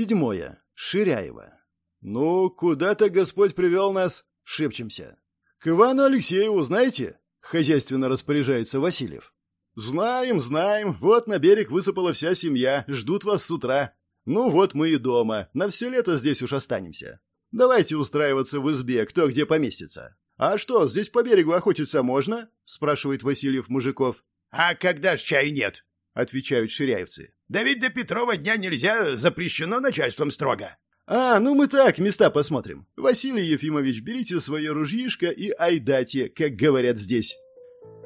Седьмое. Ширяево. «Ну, куда-то Господь привел нас?» — шепчемся. «К Ивану Алексееву, знаете?» — хозяйственно распоряжается Васильев. «Знаем, знаем. Вот на берег высыпала вся семья. Ждут вас с утра. Ну вот мы и дома. На все лето здесь уж останемся. Давайте устраиваться в избе, кто где поместится. А что, здесь по берегу охотиться можно?» — спрашивает Васильев мужиков. «А когда ж чай нет?» — отвечают ширяевцы. «Да ведь до Петрова дня нельзя, запрещено начальством строго». «А, ну мы так, места посмотрим. Василий Ефимович, берите свое ружьишко и айдате, как говорят здесь».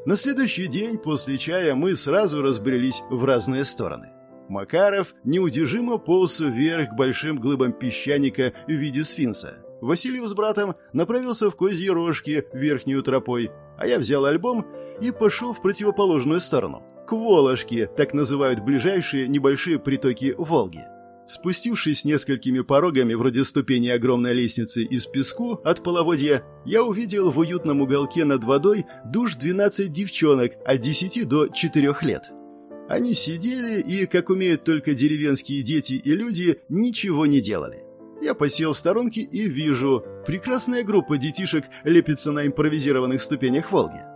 На следующий день после чая мы сразу разбрелись в разные стороны. Макаров неудержимо полз вверх к большим глыбам песчаника в виде сфинкса. Василий с братом направился в козьи рожки верхнюю тропой, а я взял альбом и пошел в противоположную сторону, к Волошке, так называют ближайшие небольшие притоки Волги. Спустившись несколькими порогами, вроде ступени огромной лестницы из песку от половодья, я увидел в уютном уголке над водой душ 12 девчонок от 10 до 4 лет. Они сидели и, как умеют только деревенские дети и люди, ничего не делали. Я посел в сторонке и вижу, прекрасная группа детишек лепится на импровизированных ступенях Волги.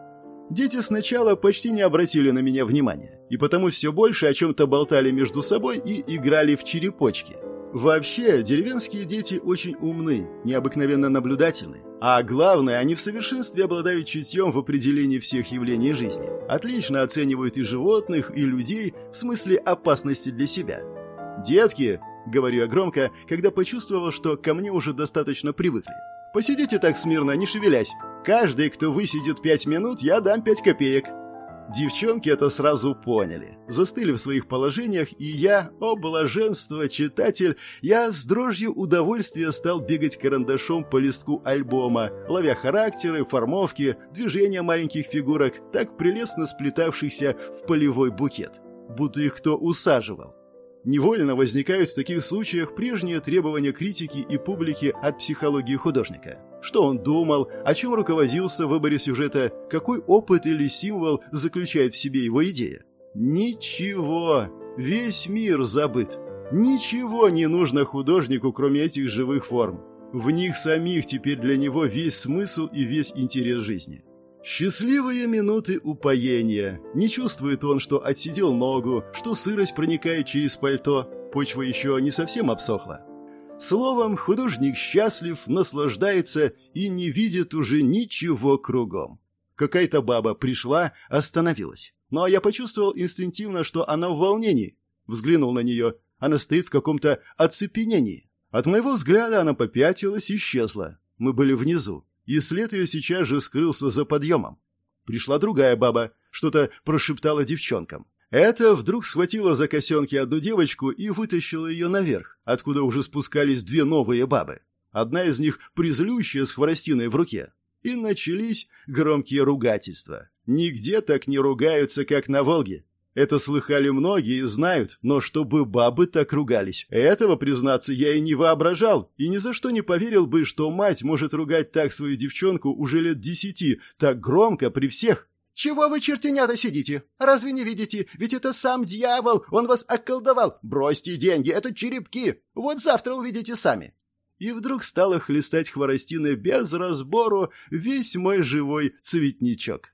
Дети сначала почти не обратили на меня внимания, и потому все больше о чем-то болтали между собой и играли в черепочки. Вообще, деревенские дети очень умны, необыкновенно наблюдательны, а главное, они в совершенстве обладают чутьем в определении всех явлений жизни. Отлично оценивают и животных, и людей в смысле опасности для себя. «Детки», — говорю я громко, когда почувствовал, что ко мне уже достаточно привыкли, — «посидите так смирно, не шевелясь, Каждый, кто высидит пять минут, я дам пять копеек. Девчонки это сразу поняли, застыли в своих положениях, и я, о блаженство, читатель, я с дрожью удовольствия стал бегать карандашом по листку альбома, ловя характеры, формовки, движения маленьких фигурок, так прелестно сплетавшихся в полевой букет, будто их кто усаживал. Невольно возникают в таких случаях прежние требования критики и публики от психологии художника. Что он думал, о чем руководился в выборе сюжета, какой опыт или символ заключает в себе его идея. Ничего, весь мир забыт. Ничего не нужно художнику, кроме этих живых форм. В них самих теперь для него весь смысл и весь интерес жизни. Счастливые минуты упоения. Не чувствует он, что отсидел ногу, что сырость проникает через пальто, почва еще не совсем обсохла. Словом, художник счастлив, наслаждается и не видит уже ничего кругом. Какая-то баба пришла, остановилась. Ну а я почувствовал инстинктивно, что она в волнении. Взглянул на нее. Она стоит в каком-то оцепенении. От моего взгляда она попятилась и исчезла. Мы были внизу и след ее сейчас же скрылся за подъемом. Пришла другая баба, что-то прошептала девчонкам. Это вдруг схватила за косенки одну девочку и вытащила ее наверх, откуда уже спускались две новые бабы. Одна из них призлющая с хворостиной в руке. И начались громкие ругательства. Нигде так не ругаются, как на Волге. Это слыхали многие и знают, но чтобы бабы так ругались, этого, признаться, я и не воображал, и ни за что не поверил бы, что мать может ругать так свою девчонку уже лет десяти, так громко при всех. «Чего вы, чертенята, сидите? Разве не видите? Ведь это сам дьявол, он вас околдовал. Бросьте деньги, это черепки. Вот завтра увидите сами». И вдруг стало хлестать хворостиной без разбору весь мой живой цветничок.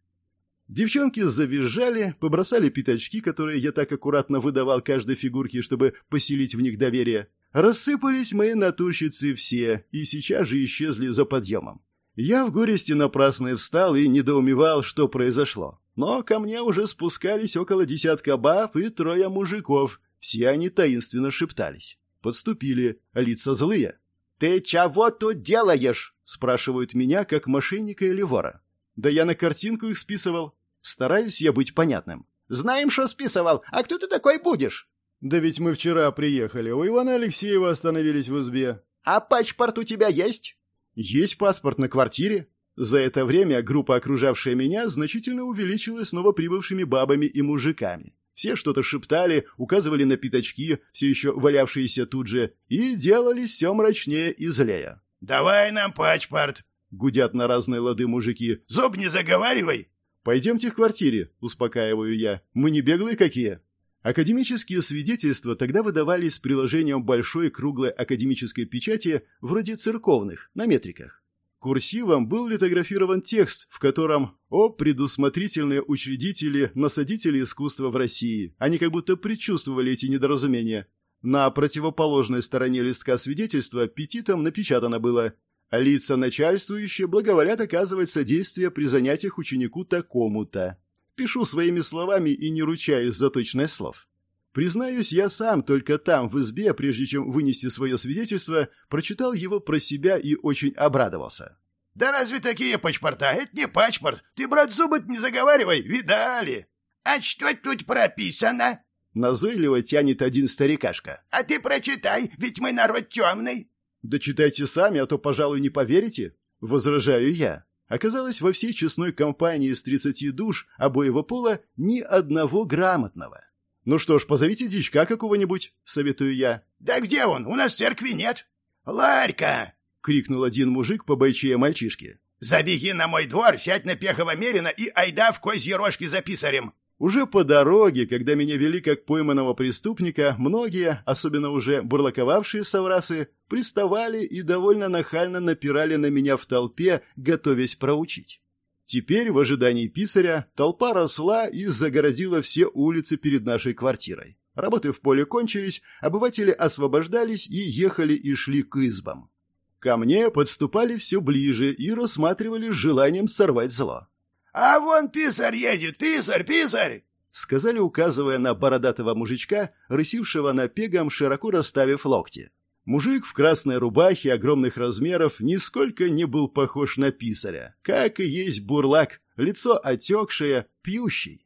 Девчонки завизжали, побросали пятачки, которые я так аккуратно выдавал каждой фигурке, чтобы поселить в них доверие. Рассыпались мои натурщицы все, и сейчас же исчезли за подъемом. Я в горести напрасно встал и недоумевал, что произошло. Но ко мне уже спускались около десятка баб и трое мужиков. Все они таинственно шептались. Подступили, лица злые. «Ты чего тут делаешь?» – спрашивают меня, как мошенника или вора. Да я на картинку их списывал. Стараюсь я быть понятным. Знаем, что списывал. А кто ты такой будешь? Да ведь мы вчера приехали. У Ивана Алексеева остановились в избе. А паспорт у тебя есть? Есть паспорт на квартире. За это время группа, окружавшая меня, значительно увеличилась новоприбывшими бабами и мужиками. Все что-то шептали, указывали на пятачки, все еще валявшиеся тут же, и делали все мрачнее и злее. «Давай нам паспорт!» Гудят на разные лады мужики. «Зуб не заговаривай!» «Пойдемте к квартире», — успокаиваю я. «Мы не беглые какие?» Академические свидетельства тогда выдавались с приложением большой круглой академической печати, вроде церковных, на метриках. Курсивом был литографирован текст, в котором «О, предусмотрительные учредители, насадители искусства в России!» Они как будто предчувствовали эти недоразумения. На противоположной стороне листка свидетельства петитом напечатано было «Лица начальствующие благоволят оказывать содействие при занятиях ученику такому-то». Пишу своими словами и не ручаюсь за точность слов. Признаюсь, я сам только там, в избе, прежде чем вынести свое свидетельство, прочитал его про себя и очень обрадовался. «Да разве такие паспорта? Это не паспорт. Ты, брат, зубы не заговаривай, видали?» «А что тут прописано?» Назойливо тянет один старикашка. «А ты прочитай, ведь мы народ темный». «Да читайте сами, а то, пожалуй, не поверите». Возражаю я. Оказалось, во всей честной компании из тридцати душ обоего пола ни одного грамотного. «Ну что ж, позовите дичка какого-нибудь», — советую я. «Да где он? У нас церкви нет». «Ларька!» — крикнул один мужик по бойчее мальчишке. «Забеги на мой двор, сядь на Пехова Мерина и айда в козьи рожки за писарем». Уже по дороге, когда меня вели как пойманного преступника, многие, особенно уже бурлаковавшие соврасы, приставали и довольно нахально напирали на меня в толпе, готовясь проучить. Теперь, в ожидании писаря, толпа росла и загородила все улицы перед нашей квартирой. Работы в поле кончились, обыватели освобождались и ехали и шли к избам. Ко мне подступали все ближе и рассматривали с желанием сорвать зло. «А вон писарь едет! Писарь, писарь!» Сказали, указывая на бородатого мужичка, рысившего напегом, широко расставив локти. Мужик в красной рубахе огромных размеров нисколько не был похож на писаря, как и есть бурлак, лицо отекшее, пьющий.